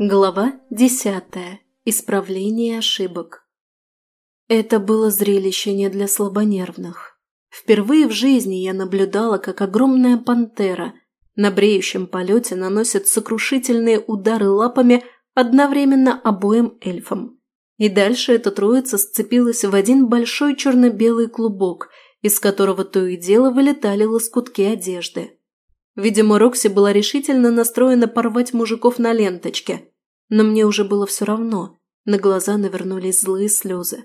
Глава десятая. Исправление ошибок. Это было зрелище не для слабонервных. Впервые в жизни я наблюдала, как огромная пантера на бреющем полете наносит сокрушительные удары лапами одновременно обоим эльфам. И дальше эта троица сцепилась в один большой черно-белый клубок, из которого то и дело вылетали лоскутки одежды. Видимо, Рокси была решительно настроена порвать мужиков на ленточке, но мне уже было все равно, на глаза навернулись злые слезы.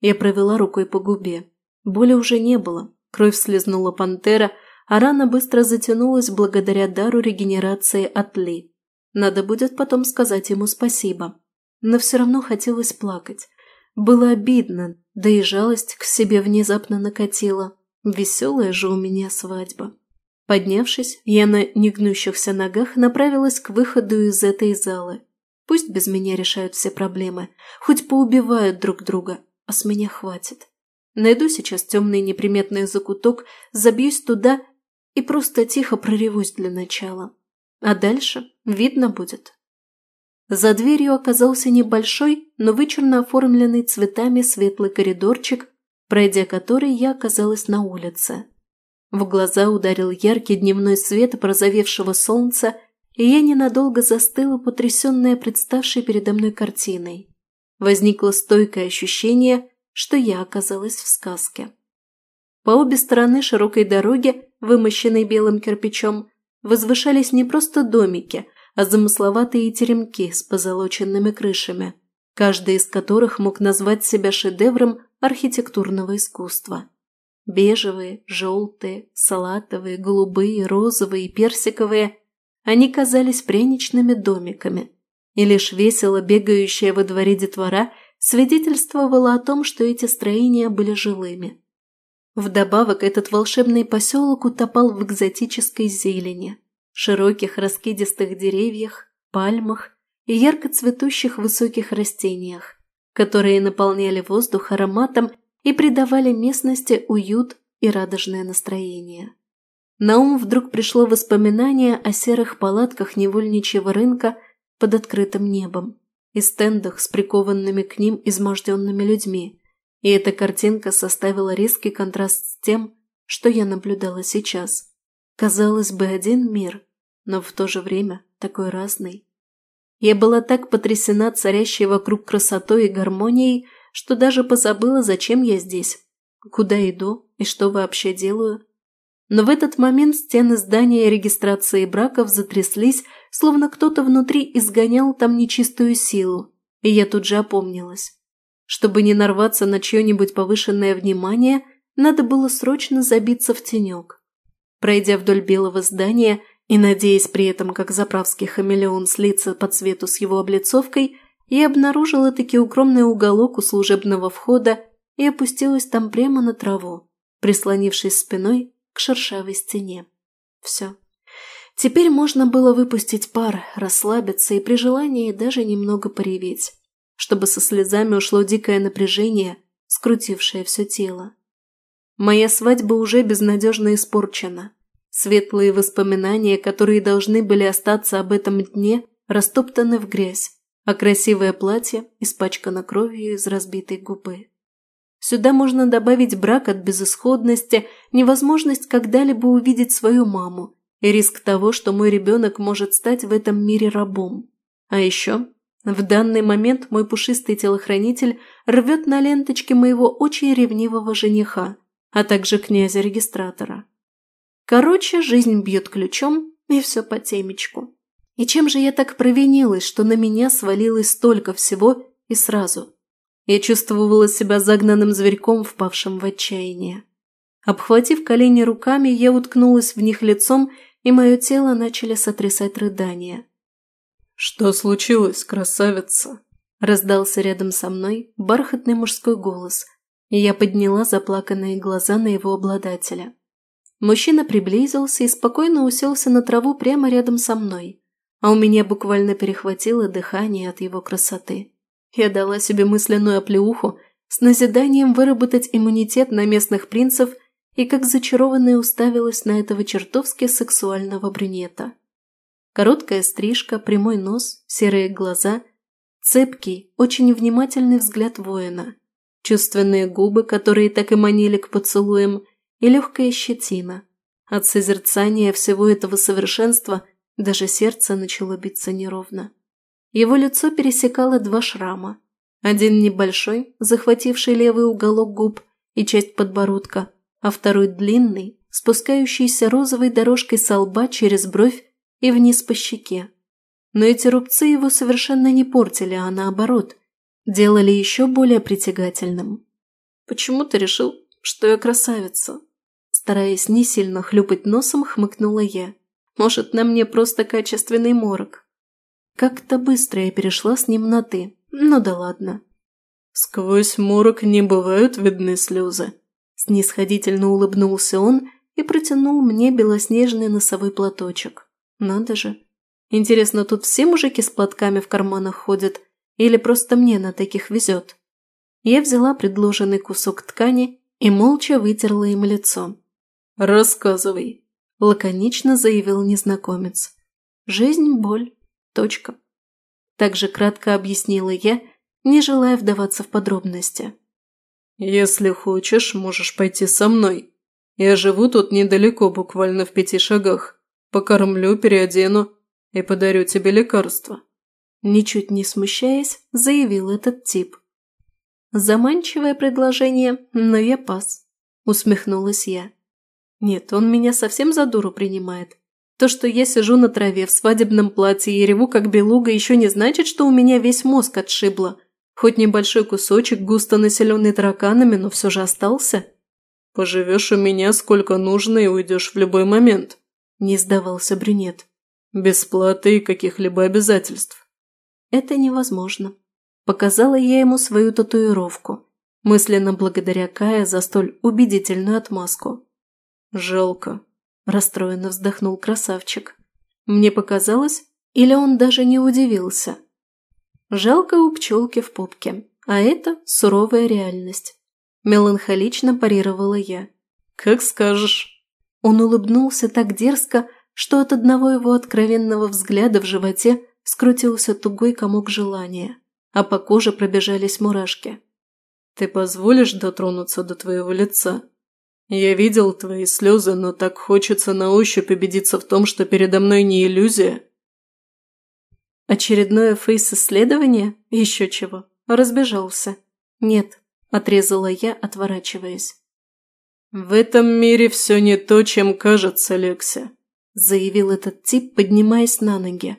Я провела рукой по губе. Боли уже не было, кровь слезнула пантера, а рана быстро затянулась благодаря дару регенерации от Ли. Надо будет потом сказать ему спасибо. Но все равно хотелось плакать. Было обидно, да и жалость к себе внезапно накатила. Веселая же у меня свадьба. Поднявшись, я на негнущихся ногах направилась к выходу из этой залы. Пусть без меня решают все проблемы, хоть поубивают друг друга, а с меня хватит. Найду сейчас темный неприметный закуток, забьюсь туда и просто тихо проревусь для начала. А дальше видно будет. За дверью оказался небольшой, но вычурно оформленный цветами светлый коридорчик, пройдя который я оказалась на улице. В глаза ударил яркий дневной свет прозовевшего солнца, и я ненадолго застыла, потрясенная представшей передо мной картиной. Возникло стойкое ощущение, что я оказалась в сказке. По обе стороны широкой дороги, вымощенной белым кирпичом, возвышались не просто домики, а замысловатые теремки с позолоченными крышами, каждый из которых мог назвать себя шедевром архитектурного искусства. Бежевые, желтые, салатовые, голубые, розовые и персиковые они казались пряничными домиками, и лишь весело бегающая во дворе детвора свидетельствовала о том, что эти строения были жилыми. Вдобавок этот волшебный поселок утопал в экзотической зелени, широких раскидистых деревьях, пальмах и ярко цветущих высоких растениях, которые наполняли воздух ароматом и придавали местности уют и радужное настроение. На ум вдруг пришло воспоминание о серых палатках невольничьего рынка под открытым небом и стендах с прикованными к ним изможденными людьми, и эта картинка составила резкий контраст с тем, что я наблюдала сейчас. Казалось бы, один мир, но в то же время такой разный. Я была так потрясена царящей вокруг красотой и гармонией, что даже позабыла, зачем я здесь, куда иду и что вообще делаю. Но в этот момент стены здания регистрации браков затряслись, словно кто-то внутри изгонял там нечистую силу, и я тут же опомнилась. Чтобы не нарваться на чье-нибудь повышенное внимание, надо было срочно забиться в тенек. Пройдя вдоль белого здания и надеясь при этом, как заправский хамелеон, слиться по цвету с его облицовкой, и обнаружила таки укромный уголок у служебного входа и опустилась там прямо на траву, прислонившись спиной к шершавой стене. Все. Теперь можно было выпустить пар, расслабиться и при желании даже немного пореветь, чтобы со слезами ушло дикое напряжение, скрутившее все тело. Моя свадьба уже безнадежно испорчена. Светлые воспоминания, которые должны были остаться об этом дне, растоптаны в грязь а красивое платье испачкано кровью из разбитой губы. Сюда можно добавить брак от безысходности, невозможность когда-либо увидеть свою маму и риск того, что мой ребенок может стать в этом мире рабом. А еще в данный момент мой пушистый телохранитель рвет на ленточке моего очень ревнивого жениха, а также князя-регистратора. Короче, жизнь бьет ключом, и все по темечку. И чем же я так провинилась, что на меня свалилось столько всего и сразу? Я чувствовала себя загнанным зверьком, впавшим в отчаяние. Обхватив колени руками, я уткнулась в них лицом, и мое тело начали сотрясать рыдания. «Что случилось, красавица?» Раздался рядом со мной бархатный мужской голос, и я подняла заплаканные глаза на его обладателя. Мужчина приблизился и спокойно уселся на траву прямо рядом со мной а у меня буквально перехватило дыхание от его красоты. Я дала себе мысленную оплеуху с назиданием выработать иммунитет на местных принцев и как зачарованная уставилась на этого чертовски сексуального брюнета. Короткая стрижка, прямой нос, серые глаза, цепкий, очень внимательный взгляд воина, чувственные губы, которые так и манили к поцелуям, и легкая щетина. От созерцания всего этого совершенства даже сердце начало биться неровно. Его лицо пересекало два шрама. Один небольшой, захвативший левый уголок губ и часть подбородка, а второй длинный, спускающийся розовой дорожкой со лба через бровь и вниз по щеке. Но эти рубцы его совершенно не портили, а наоборот, делали еще более притягательным. «Почему ты решил, что я красавица?» Стараясь не сильно хлюпать носом, хмыкнула я. «Может, на мне просто качественный морок?» Как-то быстро я перешла с ним на «ты». Ну да ладно. «Сквозь морок не бывают видны слезы», Снисходительно улыбнулся он и протянул мне белоснежный носовой платочек. Надо же. Интересно, тут все мужики с платками в карманах ходят или просто мне на таких везет? Я взяла предложенный кусок ткани и молча вытерла им лицо. «Рассказывай», – лаконично заявил незнакомец. «Жизнь – боль. Точка». Также кратко объяснила я, не желая вдаваться в подробности. «Если хочешь, можешь пойти со мной. Я живу тут недалеко, буквально в пяти шагах. Покормлю, переодену и подарю тебе лекарство». Ничуть не смущаясь, заявил этот тип. Заманчивое предложение, но я пас. Усмехнулась я. Нет, он меня совсем за дуру принимает. То, что я сижу на траве в свадебном платье и реву как белуга, еще не значит, что у меня весь мозг отшибло. Хоть небольшой кусочек, густо населенный тараканами, но все же остался. «Поживешь у меня сколько нужно и уйдешь в любой момент», – не сдавался брюнет. «Без платы и каких-либо обязательств». «Это невозможно». Показала я ему свою татуировку, мысленно благодаря Кая за столь убедительную отмазку. «Жалко», – расстроенно вздохнул красавчик. Мне показалось, или он даже не удивился – Жалко у пчелки в попке, а это суровая реальность. Меланхолично парировала я. «Как скажешь». Он улыбнулся так дерзко, что от одного его откровенного взгляда в животе скрутился тугой комок желания, а по коже пробежались мурашки. «Ты позволишь дотронуться до твоего лица? Я видел твои слезы, но так хочется на ощупь убедиться в том, что передо мной не иллюзия». Очередное фейс-исследование? Еще чего. Разбежался. Нет, отрезала я, отворачиваясь. «В этом мире все не то, чем кажется, Лекся», заявил этот тип, поднимаясь на ноги.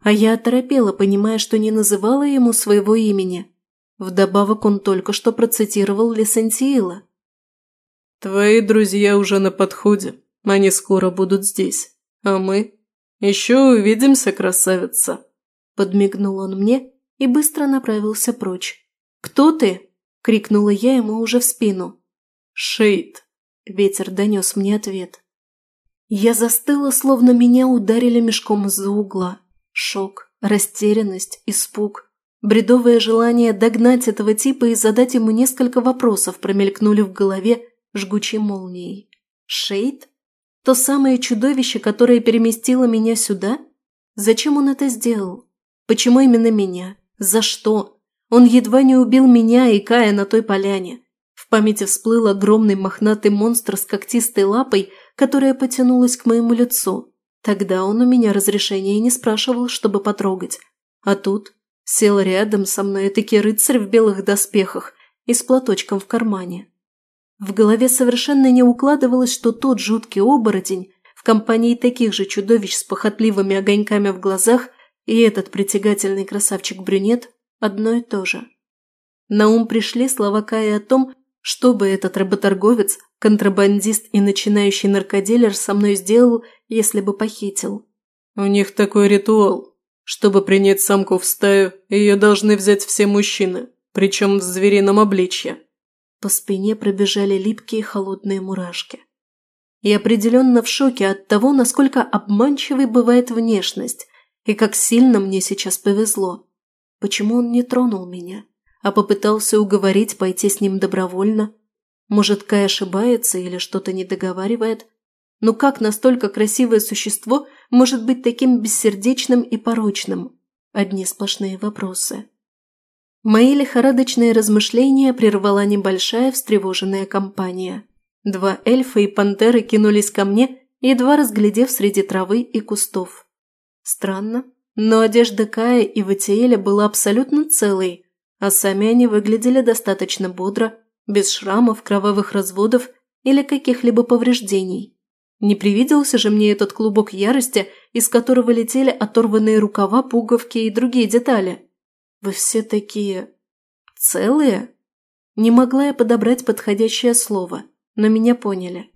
А я оторопела, понимая, что не называла ему своего имени. Вдобавок он только что процитировал Лесантиила. «Твои друзья уже на подходе. Они скоро будут здесь. А мы? Еще увидимся, красавица!» Подмигнул он мне и быстро направился прочь. «Кто ты?» – крикнула я ему уже в спину. «Шейд!» – ветер донес мне ответ. Я застыла, словно меня ударили мешком из-за угла. Шок, растерянность, испуг. Бредовое желание догнать этого типа и задать ему несколько вопросов промелькнули в голове жгучей молнией. Шейд? То самое чудовище, которое переместило меня сюда? Зачем он это сделал? Почему именно меня? За что? Он едва не убил меня и Кая на той поляне. В памяти всплыл огромный мохнатый монстр с когтистой лапой, которая потянулась к моему лицу. Тогда он у меня разрешения не спрашивал, чтобы потрогать. А тут сел рядом со мной этакий рыцарь в белых доспехах и с платочком в кармане. В голове совершенно не укладывалось, что тот жуткий оборотень в компании таких же чудовищ с похотливыми огоньками в глазах – и этот притягательный красавчик-брюнет – одно и то же. На ум пришли слова Каи о том, что бы этот работорговец, контрабандист и начинающий наркоделер со мной сделал, если бы похитил. «У них такой ритуал. Чтобы принять самку в стаю, ее должны взять все мужчины, причем в зверином обличье». По спине пробежали липкие холодные мурашки. И определенно в шоке от того, насколько обманчивой бывает внешность, и как сильно мне сейчас повезло. Почему он не тронул меня, а попытался уговорить пойти с ним добровольно? Может, Кай ошибается или что-то не договаривает? Но как настолько красивое существо может быть таким бессердечным и порочным? Одни сплошные вопросы. Мои лихорадочные размышления прервала небольшая встревоженная компания. Два эльфа и пантеры кинулись ко мне, едва разглядев среди травы и кустов. Странно, но одежда Кая и Ватиэля была абсолютно целой, а сами они выглядели достаточно бодро, без шрамов, кровавых разводов или каких-либо повреждений. Не привиделся же мне этот клубок ярости, из которого летели оторванные рукава, пуговки и другие детали. Вы все такие... целые? Не могла я подобрать подходящее слово, но меня поняли.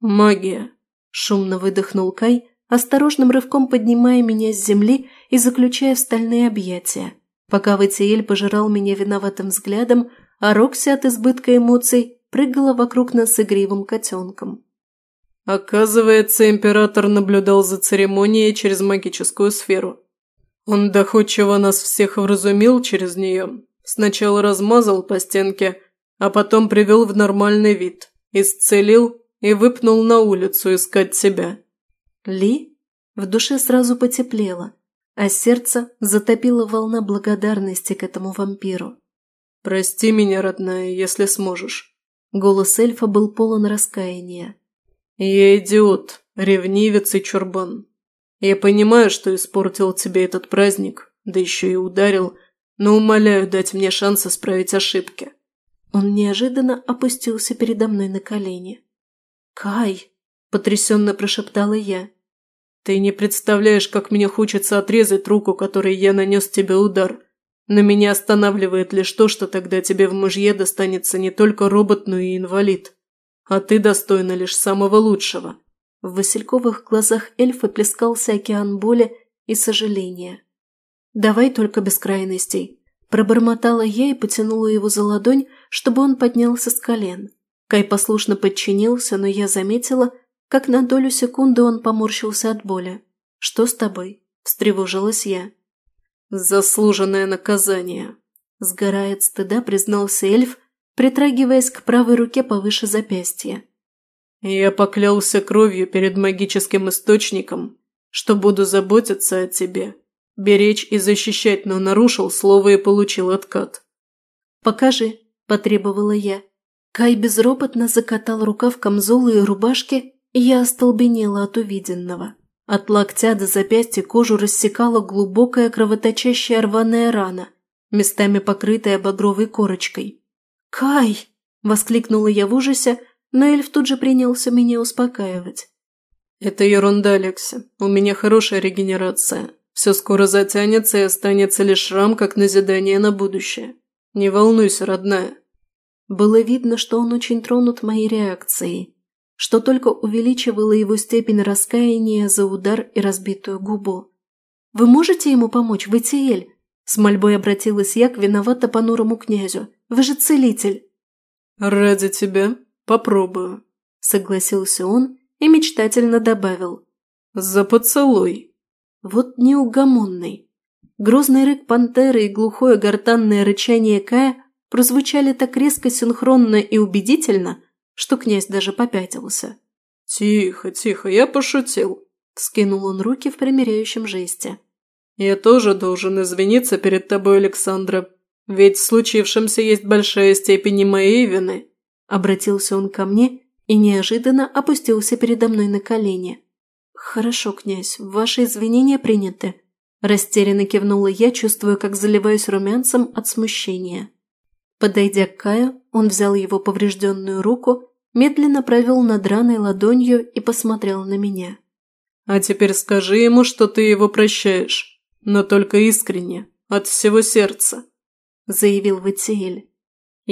«Магия», – шумно выдохнул Кай, осторожным рывком поднимая меня с земли и заключая в стальные объятия, пока Ватиэль пожирал меня виноватым взглядом, а Рокси от избытка эмоций прыгала вокруг нас игривым котенком. Оказывается, император наблюдал за церемонией через магическую сферу. Он доходчиво нас всех вразумил через нее. Сначала размазал по стенке, а потом привел в нормальный вид, исцелил и выпнул на улицу искать себя. Ли? В душе сразу потеплело, а сердце затопило волна благодарности к этому вампиру. «Прости меня, родная, если сможешь». Голос эльфа был полон раскаяния. «Я идиот, ревнивец и чурбан. Я понимаю, что испортил тебе этот праздник, да еще и ударил, но умоляю дать мне шанс исправить ошибки». Он неожиданно опустился передо мной на колени. «Кай!» – потрясенно прошептала я. «Ты не представляешь, как мне хочется отрезать руку, которой я нанес тебе удар. Но меня останавливает лишь то, что тогда тебе в мужье достанется не только робот, но и инвалид. А ты достойна лишь самого лучшего. В васильковых глазах эльфа плескался океан боли и сожаления. «Давай только без крайностей», – пробормотала я и потянула его за ладонь, чтобы он поднялся с колен. Кай послушно подчинился, но я заметила, как на долю секунды он поморщился от боли. «Что с тобой?» – встревожилась я. «Заслуженное наказание», – сгорает стыда, признался эльф, притрагиваясь к правой руке повыше запястья. Я поклялся кровью перед магическим источником, что буду заботиться о тебе, беречь и защищать, но нарушил слово и получил откат. «Покажи», – потребовала я. Кай безропотно закатал рукав камзола и рубашки, и я остолбенела от увиденного. От локтя до запястья кожу рассекала глубокая кровоточащая рваная рана, местами покрытая багровой корочкой. «Кай!» – воскликнула я в ужасе, но эльф тут же принялся меня успокаивать. «Это ерунда, Лекси. У меня хорошая регенерация. Все скоро затянется и останется лишь шрам, как назидание на будущее. Не волнуйся, родная». Было видно, что он очень тронут моей реакцией, что только увеличивало его степень раскаяния за удар и разбитую губу. «Вы можете ему помочь, Ватиэль?» С мольбой обратилась я к виновато понурому князю. «Вы же целитель!» «Ради тебя «Попробую», – согласился он и мечтательно добавил. «За поцелуй». Вот неугомонный. Грозный рык пантеры и глухое гортанное рычание Кая прозвучали так резко, синхронно и убедительно, что князь даже попятился. «Тихо, тихо, я пошутил», – вскинул он руки в примиряющем жесте. «Я тоже должен извиниться перед тобой, Александра, ведь в случившемся есть большая степень моей вины». Обратился он ко мне и неожиданно опустился передо мной на колени. «Хорошо, князь, ваши извинения приняты», – растерянно кивнула я, чувствуя, как заливаюсь румянцем от смущения. Подойдя к Каю, он взял его поврежденную руку, медленно провел над раной ладонью и посмотрел на меня. «А теперь скажи ему, что ты его прощаешь, но только искренне, от всего сердца», – заявил Ватиэль.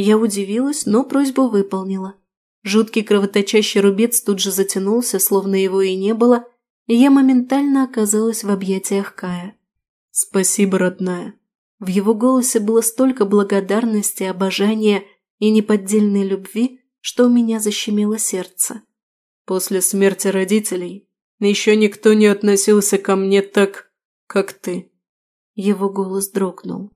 Я удивилась, но просьбу выполнила. Жуткий кровоточащий рубец тут же затянулся, словно его и не было, и я моментально оказалась в объятиях Кая. «Спасибо, родная». В его голосе было столько благодарности, обожания и неподдельной любви, что у меня защемило сердце. «После смерти родителей еще никто не относился ко мне так, как ты». Его голос дрогнул.